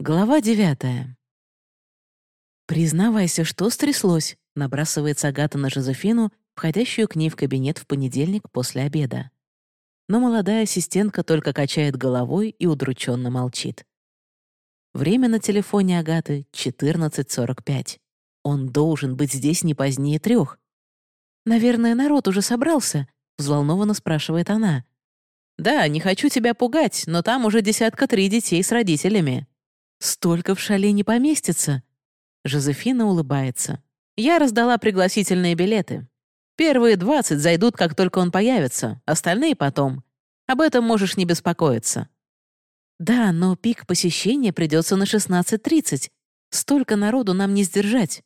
Глава девятая. «Признавайся, что стряслось?» — набрасывается Агата на Жозефину, входящую к ней в кабинет в понедельник после обеда. Но молодая ассистентка только качает головой и удрученно молчит. Время на телефоне Агаты — 14.45. Он должен быть здесь не позднее трех. «Наверное, народ уже собрался?» — взволнованно спрашивает она. «Да, не хочу тебя пугать, но там уже десятка три детей с родителями», Столько в шале не поместится. Жозефина улыбается. Я раздала пригласительные билеты. Первые двадцать зайдут, как только он появится, остальные потом. Об этом можешь не беспокоиться. Да, но пик посещения придется на 16.30. Столько народу нам не сдержать.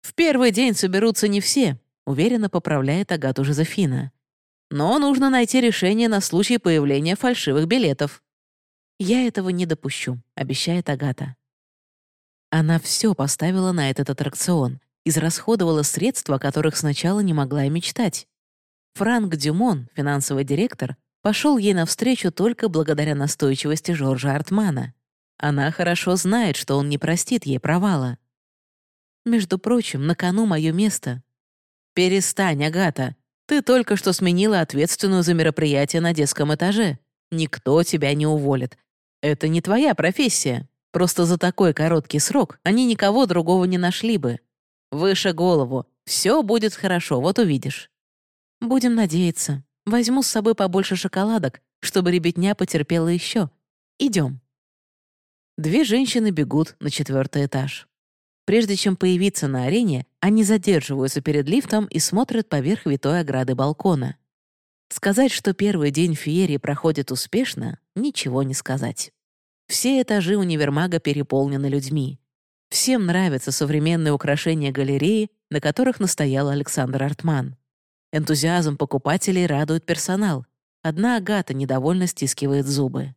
В первый день соберутся не все, уверенно поправляет Агату Жозефина. Но нужно найти решение на случай появления фальшивых билетов. «Я этого не допущу», — обещает Агата. Она все поставила на этот аттракцион, израсходовала средства, о которых сначала не могла и мечтать. Франк Дюмон, финансовый директор, пошел ей навстречу только благодаря настойчивости Жоржа Артмана. Она хорошо знает, что он не простит ей провала. Между прочим, на кону мое место. «Перестань, Агата. Ты только что сменила ответственную за мероприятие на детском этаже. Никто тебя не уволит. Это не твоя профессия. Просто за такой короткий срок они никого другого не нашли бы. Выше голову. Все будет хорошо, вот увидишь. Будем надеяться. Возьму с собой побольше шоколадок, чтобы ребятня потерпела еще. Идем. Две женщины бегут на четвертый этаж. Прежде чем появиться на арене, они задерживаются перед лифтом и смотрят поверх витой ограды балкона. Сказать, что первый день феерии проходит успешно, ничего не сказать. Все этажи универмага переполнены людьми. Всем нравятся современные украшения галереи, на которых настоял Александр Артман. Энтузиазм покупателей радует персонал. Одна Агата недовольно стискивает зубы.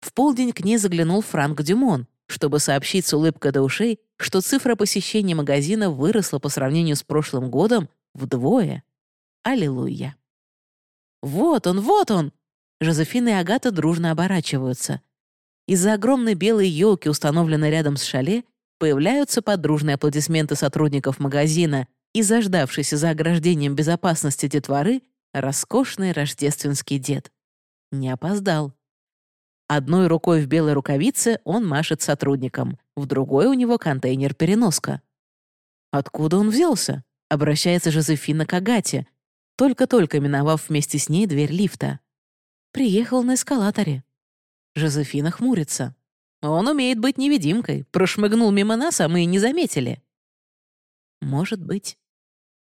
В полдень к ней заглянул Франк Дюмон, чтобы сообщить с улыбкой до ушей, что цифра посещения магазина выросла по сравнению с прошлым годом вдвое. Аллилуйя. «Вот он, вот он!» Жозефина и Агата дружно оборачиваются. Из-за огромной белой елки, установленной рядом с шале, появляются подружные аплодисменты сотрудников магазина и заждавшийся за ограждением безопасности детворы роскошный рождественский дед. Не опоздал. Одной рукой в белой рукавице он машет сотрудникам, в другой у него контейнер-переноска. Откуда он взялся? Обращается Жозефина к Агате, только-только миновав вместе с ней дверь лифта. Приехал на эскалаторе. Жозефина хмурится. Он умеет быть невидимкой, прошмыгнул мимо нас, а мы и не заметили. Может быть.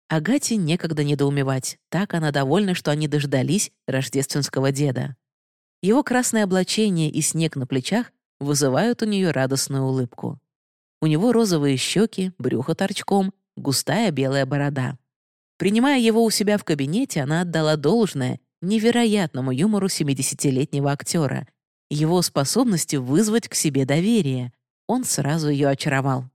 Агате некогда недоумевать. Так она довольна, что они дождались рождественского деда. Его красное облачение и снег на плечах вызывают у нее радостную улыбку. У него розовые щеки, брюхо торчком, густая белая борода. Принимая его у себя в кабинете, она отдала должное невероятному юмору 70-летнего актера, его способности вызвать к себе доверие. Он сразу ее очаровал.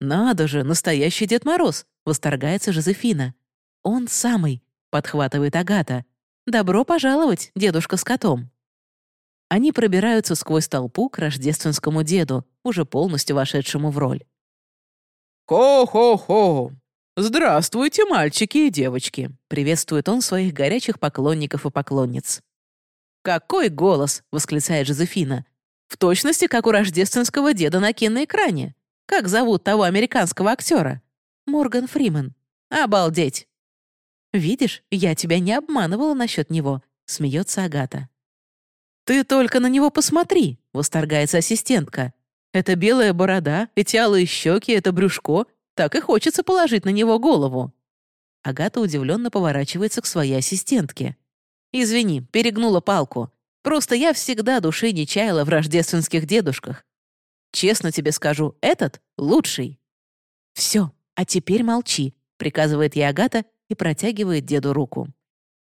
«Надо же, настоящий Дед Мороз!» — восторгается Жозефина. «Он самый!» — подхватывает Агата. «Добро пожаловать, дедушка с котом!» Они пробираются сквозь толпу к рождественскому деду, уже полностью вошедшему в роль. «Хо-хо-хо! «Здравствуйте, мальчики и девочки!» — приветствует он своих горячих поклонников и поклонниц. «Какой голос!» — восклицает Жозефина. «В точности, как у рождественского деда на киноэкране. Как зовут того американского актера?» «Морган Фриман». «Обалдеть!» «Видишь, я тебя не обманывала насчет него», — смеется Агата. «Ты только на него посмотри!» — восторгается ассистентка. «Это белая борода, эти алые щеки, это брюшко, так и хочется положить на него голову». Агата удивленно поворачивается к своей ассистентке. «Извини, перегнула палку. Просто я всегда души не чаяла в рождественских дедушках. Честно тебе скажу, этот лучший». «Все, а теперь молчи», — приказывает ей Агата и протягивает деду руку.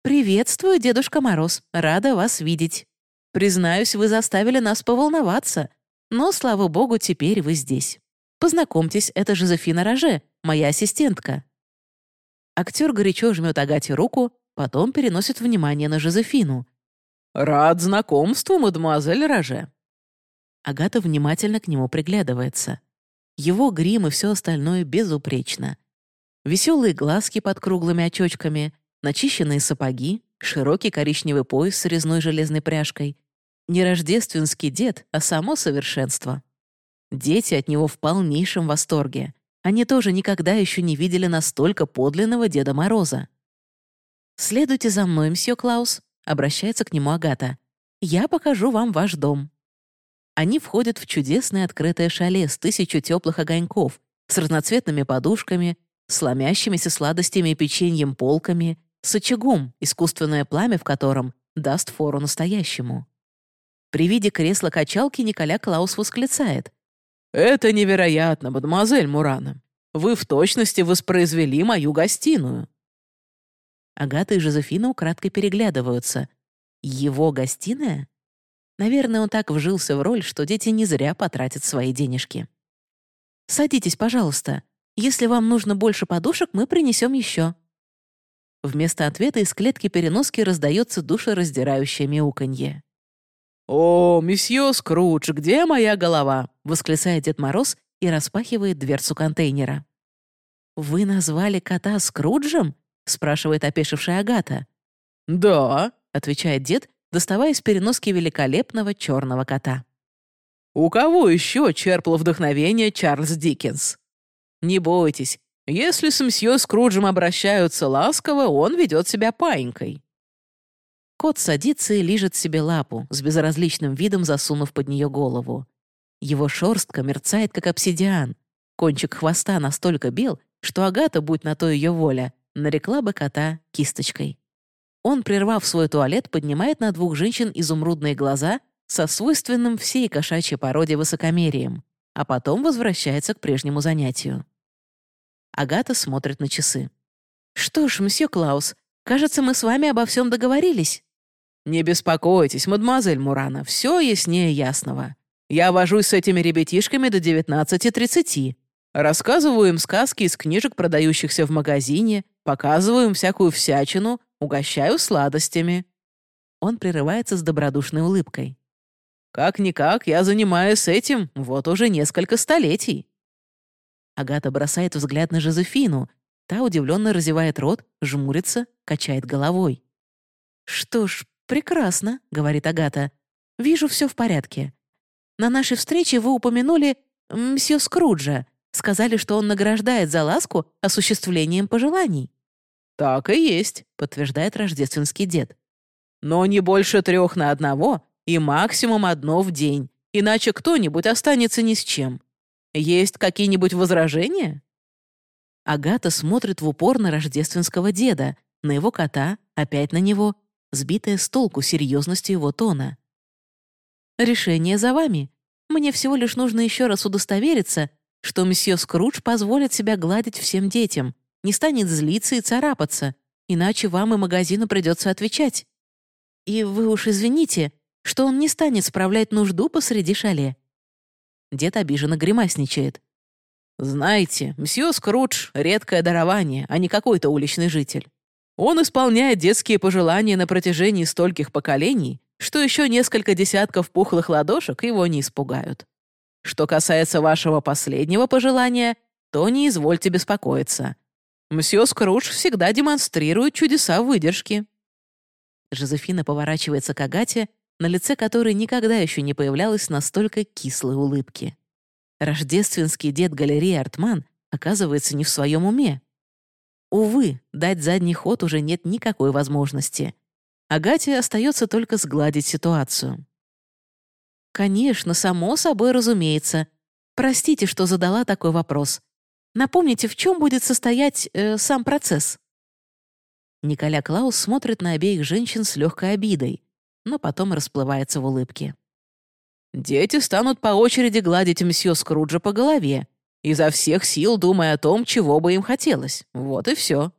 «Приветствую, Дедушка Мороз. Рада вас видеть. Признаюсь, вы заставили нас поволноваться, но, слава богу, теперь вы здесь». Познакомьтесь, это Жозефина Роже, моя ассистентка». Актер горячо жмет Агате руку, потом переносит внимание на Жозефину. «Рад знакомству, мадемуазель Роже». Агата внимательно к нему приглядывается. Его грим и все остальное безупречно. Веселые глазки под круглыми очочками, начищенные сапоги, широкий коричневый пояс с резной железной пряжкой. Не рождественский дед, а само совершенство. Дети от него в полнейшем восторге. Они тоже никогда еще не видели настолько подлинного Деда Мороза. «Следуйте за мной, мсье Клаус», — обращается к нему Агата. «Я покажу вам ваш дом». Они входят в чудесное открытое шале с тысячу теплых огоньков, с разноцветными подушками, сломящимися сладостями и печеньем полками, с очагом, искусственное пламя в котором даст фору настоящему. При виде кресла-качалки Николя Клаус восклицает. «Это невероятно, мадемуазель Мурана. Вы в точности воспроизвели мою гостиную». Агата и Жозефина украдкой переглядываются. Его гостиная? Наверное, он так вжился в роль, что дети не зря потратят свои денежки. «Садитесь, пожалуйста. Если вам нужно больше подушек, мы принесем еще». Вместо ответа из клетки переноски раздается душераздирающее мяуканье. «О, месье Скрудж, где моя голова?» — восклицает Дед Мороз и распахивает дверцу контейнера. «Вы назвали кота Скруджем?» — спрашивает опешившая Агата. «Да», — отвечает дед, доставая из переноски великолепного черного кота. «У кого еще черпал вдохновение Чарльз Диккенс? Не бойтесь, если с мсье Скруджем обращаются ласково, он ведет себя паинькой». Кот садится и лижет себе лапу, с безразличным видом засунув под нее голову. Его шерстка мерцает, как обсидиан. Кончик хвоста настолько бел, что Агата, будь на то ее воля, нарекла бы кота кисточкой. Он, прервав свой туалет, поднимает на двух женщин изумрудные глаза со свойственным всей кошачьей породе высокомерием, а потом возвращается к прежнему занятию. Агата смотрит на часы. «Что ж, мсье Клаус, кажется, мы с вами обо всем договорились». «Не беспокойтесь, мадемуазель Мурана, все яснее ясного. Я вожусь с этими ребятишками до 19.30. Рассказываю им сказки из книжек, продающихся в магазине, показываю им всякую всячину, угощаю сладостями». Он прерывается с добродушной улыбкой. «Как-никак, я занимаюсь этим вот уже несколько столетий». Агата бросает взгляд на Жозефину. Та удивленно разевает рот, жмурится, качает головой. «Что ж, прекрасно», — говорит Агата. «Вижу, все в порядке. На нашей встрече вы упомянули мсье Скруджа. Сказали, что он награждает за ласку осуществлением пожеланий». «Так и есть», — подтверждает рождественский дед. «Но не больше трех на одного и максимум одно в день, иначе кто-нибудь останется ни с чем. Есть какие-нибудь возражения?» Агата смотрит в упор на рождественского деда, на его кота, опять на него, сбитая с толку серьезностью его тона. «Решение за вами. Мне всего лишь нужно еще раз удостовериться, что месье Скрудж позволит себя гладить всем детям, не станет злиться и царапаться, иначе вам и магазину придется отвечать. И вы уж извините, что он не станет справлять нужду посреди шале». Дед обиженно гримасничает. «Знаете, мсье Скрудж — редкое дарование, а не какой-то уличный житель. Он исполняет детские пожелания на протяжении стольких поколений, что еще несколько десятков пухлых ладошек его не испугают. Что касается вашего последнего пожелания, то не извольте беспокоиться. Мсье Скрудж всегда демонстрирует чудеса выдержки». Жозефина поворачивается к Агате, на лице которой никогда еще не появлялась настолько кислой улыбки. Рождественский дед галереи Артман оказывается не в своем уме. Увы, дать задний ход уже нет никакой возможности. Агате остается только сгладить ситуацию. «Конечно, само собой разумеется. Простите, что задала такой вопрос. Напомните, в чем будет состоять э, сам процесс?» Николя Клаус смотрит на обеих женщин с легкой обидой, но потом расплывается в улыбке. «Дети станут по очереди гладить мсье Скруджа по голове, изо всех сил думая о том, чего бы им хотелось. Вот и все.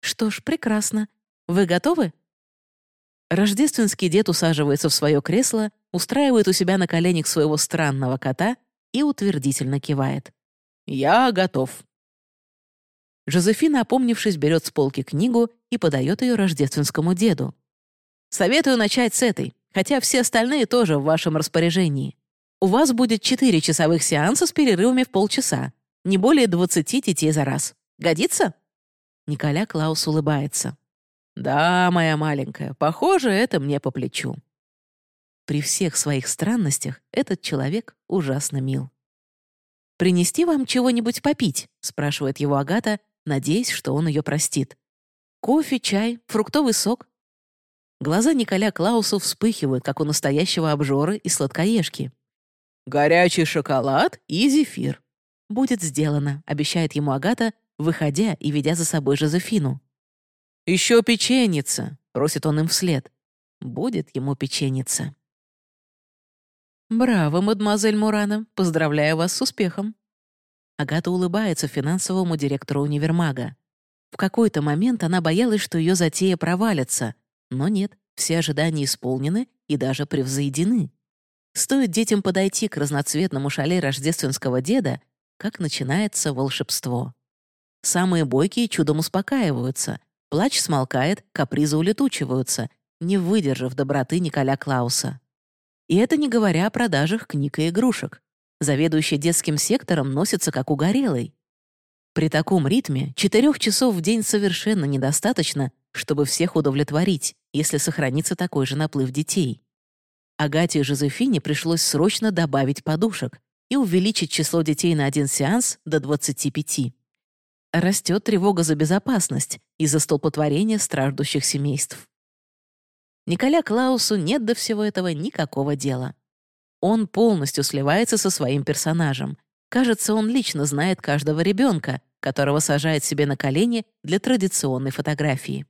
Что ж, прекрасно. Вы готовы? Рождественский дед усаживается в свое кресло, устраивает у себя на коленях своего странного кота и утвердительно кивает. «Я готов». Жозефина, опомнившись, берет с полки книгу и подает ее рождественскому деду. «Советую начать с этой, хотя все остальные тоже в вашем распоряжении. У вас будет четыре часовых сеанса с перерывами в полчаса. Не более 20 детей за раз. Годится?» Николя Клаус улыбается. «Да, моя маленькая, похоже, это мне по плечу». При всех своих странностях этот человек ужасно мил. «Принести вам чего-нибудь попить?» — спрашивает его Агата, надеясь, что он ее простит. «Кофе, чай, фруктовый сок?» Глаза Николя Клаусу вспыхивают, как у настоящего обжоры и сладкоежки. «Горячий шоколад и зефир», «Будет сделано», — обещает ему Агата, выходя и ведя за собой Жозефину. «Еще печеница», — просит он им вслед. «Будет ему печеница». «Браво, мадемуазель Мурана, поздравляю вас с успехом». Агата улыбается финансовому директору универмага. В какой-то момент она боялась, что ее затея провалится, но нет, все ожидания исполнены и даже превзойдены. Стоит детям подойти к разноцветному шале рождественского деда, как начинается волшебство. Самые бойкие чудом успокаиваются, плач смолкает, капризы улетучиваются, не выдержав доброты Николя Клауса. И это не говоря о продажах книг и игрушек. Заведующий детским сектором носится как угорелый. При таком ритме четырех часов в день совершенно недостаточно, чтобы всех удовлетворить, если сохранится такой же наплыв детей. Агате и Жозефине пришлось срочно добавить подушек, и увеличить число детей на один сеанс до 25. Растет тревога за безопасность из-за столпотворения страждущих семейств. Николя Клаусу нет до всего этого никакого дела. Он полностью сливается со своим персонажем. Кажется, он лично знает каждого ребенка, которого сажает себе на колени для традиционной фотографии.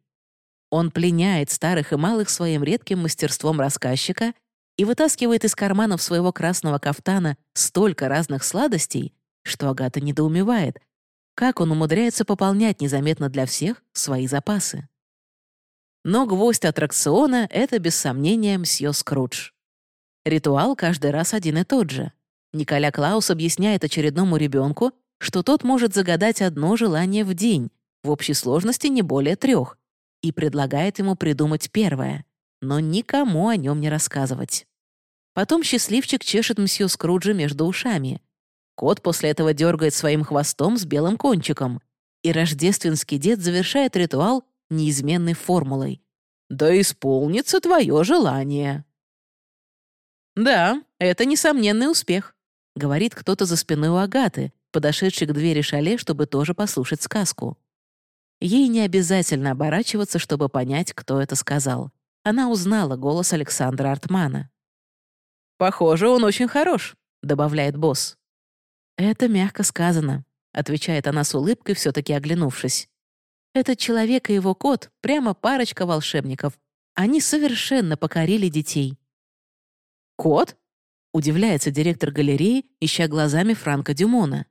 Он пленяет старых и малых своим редким мастерством рассказчика и вытаскивает из карманов своего красного кафтана столько разных сладостей, что Агата недоумевает, как он умудряется пополнять незаметно для всех свои запасы. Но гвоздь аттракциона — это, без сомнения, мсье Скрудж. Ритуал каждый раз один и тот же. Николя Клаус объясняет очередному ребенку, что тот может загадать одно желание в день, в общей сложности не более трех, и предлагает ему придумать первое но никому о нем не рассказывать. Потом счастливчик чешет мсью Скруджа между ушами. Кот после этого дергает своим хвостом с белым кончиком, и рождественский дед завершает ритуал неизменной формулой. «Да исполнится твое желание». «Да, это несомненный успех», — говорит кто-то за спиной у Агаты, подошедший к двери шале, чтобы тоже послушать сказку. Ей не обязательно оборачиваться, чтобы понять, кто это сказал она узнала голос Александра Артмана. «Похоже, он очень хорош», — добавляет босс. «Это мягко сказано», — отвечает она с улыбкой, все таки оглянувшись. «Этот человек и его кот — прямо парочка волшебников. Они совершенно покорили детей». «Кот?» — удивляется директор галереи, ища глазами Франка Дюмона.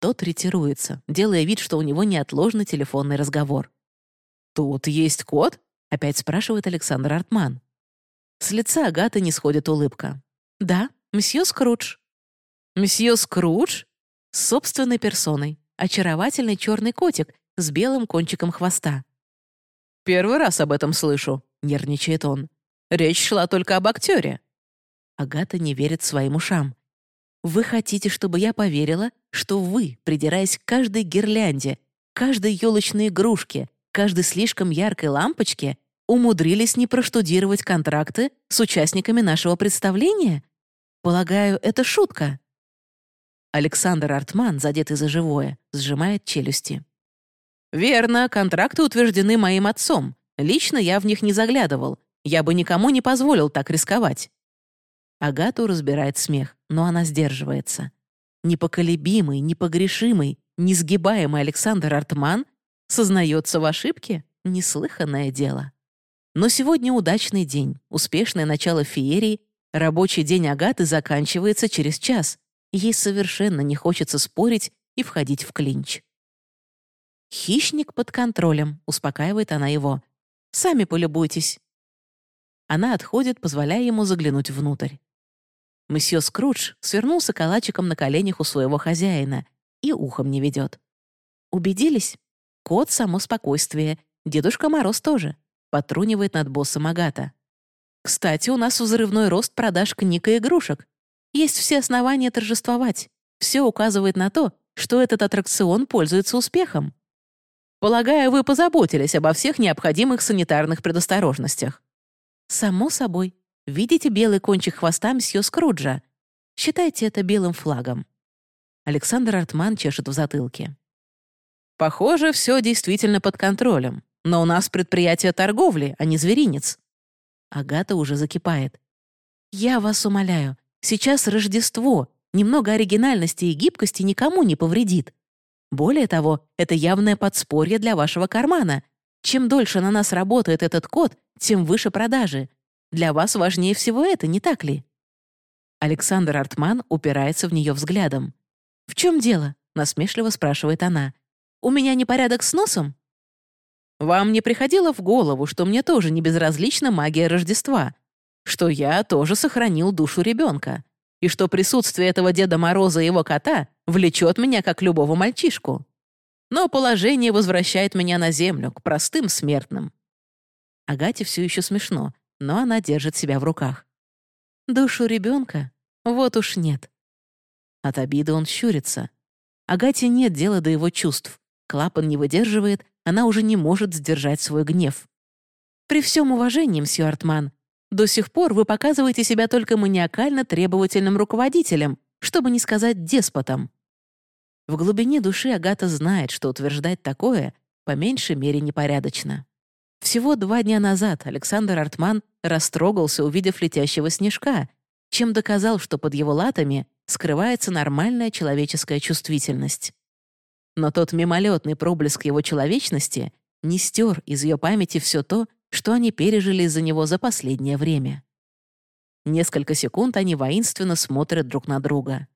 Тот ретируется, делая вид, что у него неотложный телефонный разговор. «Тут есть кот?» — опять спрашивает Александр Артман. С лица Агаты не сходит улыбка. «Да, мсье Скрудж». «Мсье Скрудж?» С собственной персоной. Очаровательный черный котик с белым кончиком хвоста. «Первый раз об этом слышу», — нервничает он. «Речь шла только об актере». Агата не верит своим ушам. «Вы хотите, чтобы я поверила, что вы, придираясь к каждой гирлянде, каждой елочной игрушке, каждой слишком яркой лампочке умудрились не проштудировать контракты с участниками нашего представления? Полагаю, это шутка. Александр Артман, задетый за живое, сжимает челюсти. «Верно, контракты утверждены моим отцом. Лично я в них не заглядывал. Я бы никому не позволил так рисковать». Агату разбирает смех, но она сдерживается. Непоколебимый, непогрешимый, несгибаемый Александр Артман Сознается в ошибке? Неслыханное дело. Но сегодня удачный день, успешное начало феерии, рабочий день Агаты заканчивается через час. Ей совершенно не хочется спорить и входить в клинч. «Хищник под контролем», — успокаивает она его. «Сами полюбуйтесь». Она отходит, позволяя ему заглянуть внутрь. Месье Скрудж свернулся калачиком на коленях у своего хозяина и ухом не ведет. «Убедились?» Кот — само спокойствие. Дедушка Мороз тоже. Потрунивает над боссом Агата. Кстати, у нас взрывной рост продаж книг и игрушек. Есть все основания торжествовать. Все указывает на то, что этот аттракцион пользуется успехом. Полагаю, вы позаботились обо всех необходимых санитарных предосторожностях. Само собой. Видите белый кончик хвоста мсье Скруджа? Считайте это белым флагом. Александр Артман чешет в затылке. Похоже, все действительно под контролем. Но у нас предприятие торговли, а не зверинец. Агата уже закипает. Я вас умоляю, сейчас Рождество. Немного оригинальности и гибкости никому не повредит. Более того, это явное подспорье для вашего кармана. Чем дольше на нас работает этот код, тем выше продажи. Для вас важнее всего это, не так ли?» Александр Артман упирается в нее взглядом. «В чем дело?» — насмешливо спрашивает она. «У меня непорядок с носом?» «Вам не приходило в голову, что мне тоже не безразлична магия Рождества, что я тоже сохранил душу ребенка, и что присутствие этого Деда Мороза и его кота влечет меня, как любого мальчишку. Но положение возвращает меня на землю, к простым смертным». Агате все еще смешно, но она держит себя в руках. «Душу ребенка? Вот уж нет». От обиды он щурится. Агате нет дела до его чувств. Клапан не выдерживает, она уже не может сдержать свой гнев. «При всем уважении, мсье Артман, до сих пор вы показываете себя только маниакально требовательным руководителем, чтобы не сказать деспотом. В глубине души Агата знает, что утверждать такое по меньшей мере непорядочно. Всего два дня назад Александр Артман растрогался, увидев летящего снежка, чем доказал, что под его латами скрывается нормальная человеческая чувствительность. Но тот мимолетный проблеск его человечности не стер из ее памяти все то, что они пережили из-за него за последнее время. Несколько секунд они воинственно смотрят друг на друга.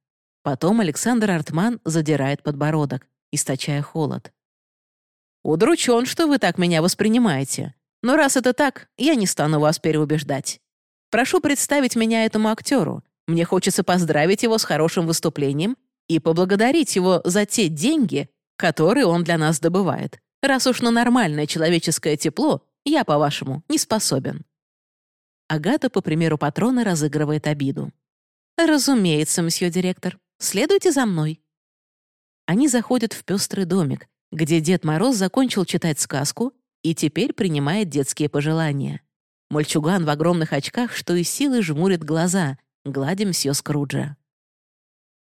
Потом Александр Артман задирает подбородок, источая холод. «Удручен, что вы так меня воспринимаете. Но раз это так, я не стану вас переубеждать. Прошу представить меня этому актеру. Мне хочется поздравить его с хорошим выступлением и поблагодарить его за те деньги, которые он для нас добывает, раз уж на нормальное человеческое тепло я, по-вашему, не способен». Агата, по примеру патрона, разыгрывает обиду. «Разумеется, мсье директор. Следуйте за мной». Они заходят в пестрый домик, где Дед Мороз закончил читать сказку и теперь принимает детские пожелания. Мальчуган в огромных очках, что из силы жмурит глаза, гладя мсье Скруджа.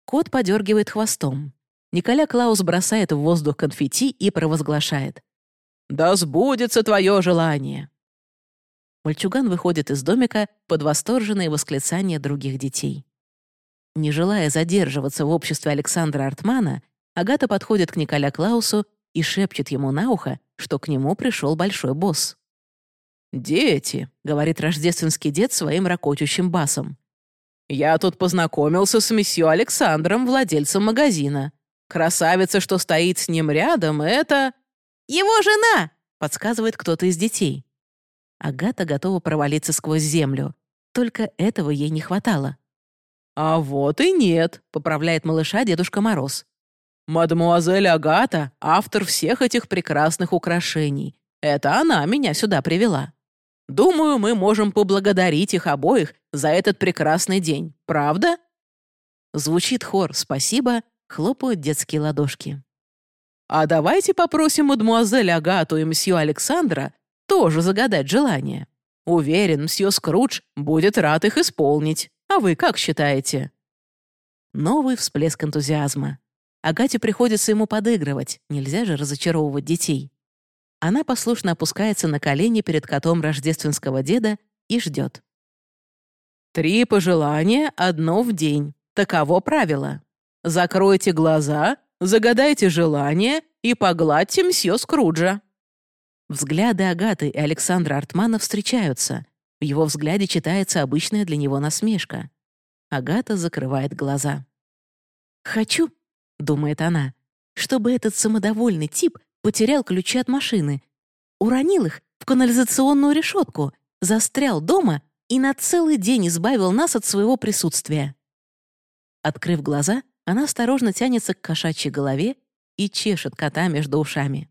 Кот подергивает хвостом. Николя Клаус бросает в воздух конфетти и провозглашает. «Да сбудется твое желание!» Мальчуган выходит из домика под восторженные восклицания других детей. Не желая задерживаться в обществе Александра Артмана, Агата подходит к Николя Клаусу и шепчет ему на ухо, что к нему пришел большой босс. «Дети», — говорит рождественский дед своим ракочущим басом. «Я тут познакомился с месье Александром, владельцем магазина. Красавица, что стоит с ним рядом, это...» «Его жена!» — подсказывает кто-то из детей. Агата готова провалиться сквозь землю. Только этого ей не хватало. «А вот и нет», — поправляет малыша Дедушка Мороз. «Мадемуазель Агата — автор всех этих прекрасных украшений. Это она меня сюда привела. Думаю, мы можем поблагодарить их обоих за этот прекрасный день, правда?» Звучит хор «Спасибо», хлопают детские ладошки. А давайте попросим мадемуазель Агату и мсью Александра тоже загадать желание. Уверен, мсье Скрудж будет рад их исполнить. А вы как считаете?» Новый всплеск энтузиазма. Агате приходится ему подыгрывать, нельзя же разочаровывать детей. Она послушно опускается на колени перед котом рождественского деда и ждет. «Три пожелания, одно в день. Таково правило. Закройте глаза Загадайте желание и погладьте мсье Скруджа». Взгляды Агаты и Александра Артмана встречаются. В его взгляде читается обычная для него насмешка. Агата закрывает глаза. «Хочу», — думает она, «чтобы этот самодовольный тип потерял ключи от машины, уронил их в канализационную решетку, застрял дома и на целый день избавил нас от своего присутствия». Открыв глаза, она осторожно тянется к кошачьей голове и чешет кота между ушами.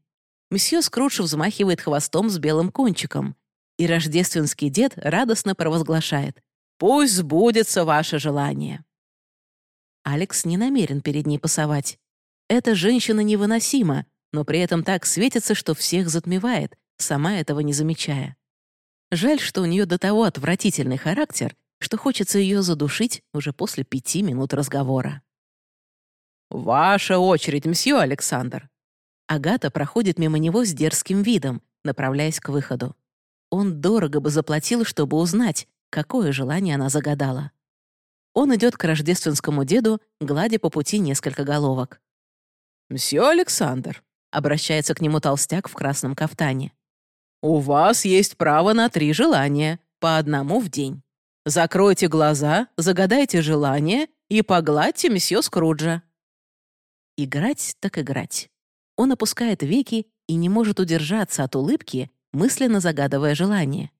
Месье Скрудж взмахивает хвостом с белым кончиком, и рождественский дед радостно провозглашает «Пусть сбудется ваше желание». Алекс не намерен перед ней пасовать. Эта женщина невыносима, но при этом так светится, что всех затмевает, сама этого не замечая. Жаль, что у нее до того отвратительный характер, что хочется ее задушить уже после пяти минут разговора. «Ваша очередь, мсье Александр!» Агата проходит мимо него с дерзким видом, направляясь к выходу. Он дорого бы заплатил, чтобы узнать, какое желание она загадала. Он идет к рождественскому деду, гладя по пути несколько головок. «Мсье Александр», — обращается к нему толстяк в красном кафтане, «у вас есть право на три желания, по одному в день. Закройте глаза, загадайте желание и погладьте месье Скруджа». Играть так играть. Он опускает веки и не может удержаться от улыбки, мысленно загадывая желание.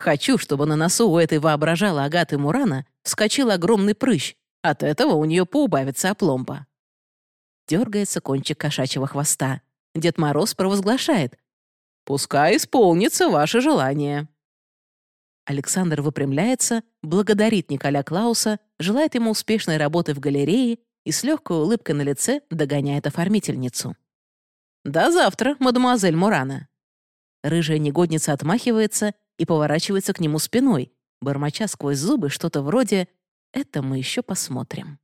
Хочу, чтобы на носу у этой воображала Агаты Мурана вскочил огромный прыщ. От этого у нее поубавится опломба. Дергается кончик кошачьего хвоста. Дед Мороз провозглашает. «Пускай исполнится ваше желание». Александр выпрямляется, благодарит Николя Клауса, желает ему успешной работы в галерее и с легкой улыбкой на лице догоняет оформительницу. «До завтра, мадемуазель Мурана». Рыжая негодница отмахивается и поворачивается к нему спиной, бормоча сквозь зубы что-то вроде «это мы еще посмотрим».